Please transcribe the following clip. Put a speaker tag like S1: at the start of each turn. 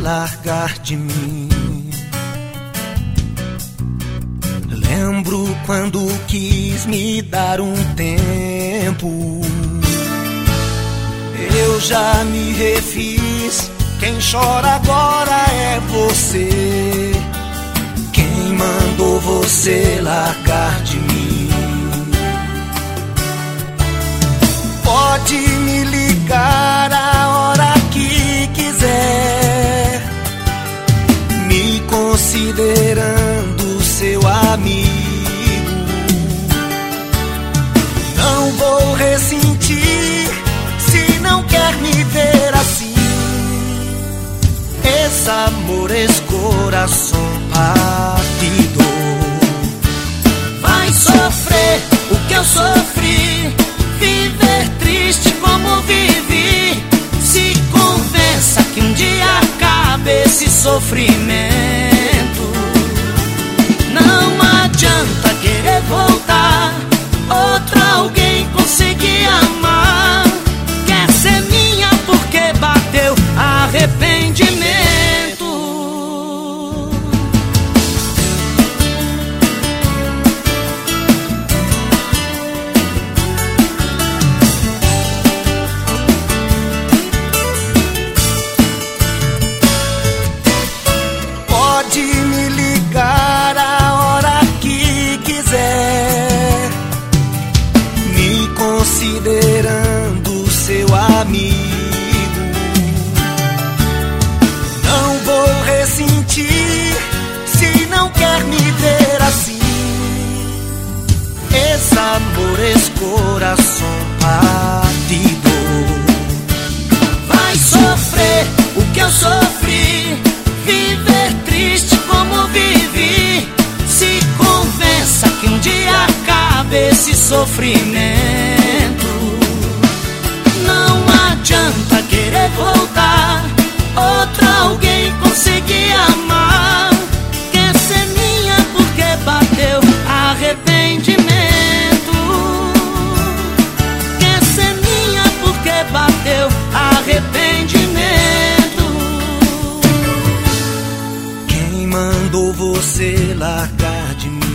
S1: largar de mim. Lembro quando quis me dar um tempo. Eu já me refiz. Quem chora agora é você. Quem mandou você largar de mim? Pode Esse amor, esse coração partido
S2: vai sofrer o que eu sofri viver triste como vivi. Se convença que um dia acabe esse sofrimento.
S1: Amigo. Não vou ressentir se não quer me ver assim. Esse amor, esse coração partido
S2: vai sofrer o que eu sofri, viver triste como vivi. Se convença que um dia acabe esse sofrimento.
S1: você largar de mim.